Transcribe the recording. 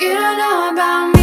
You don't know about me.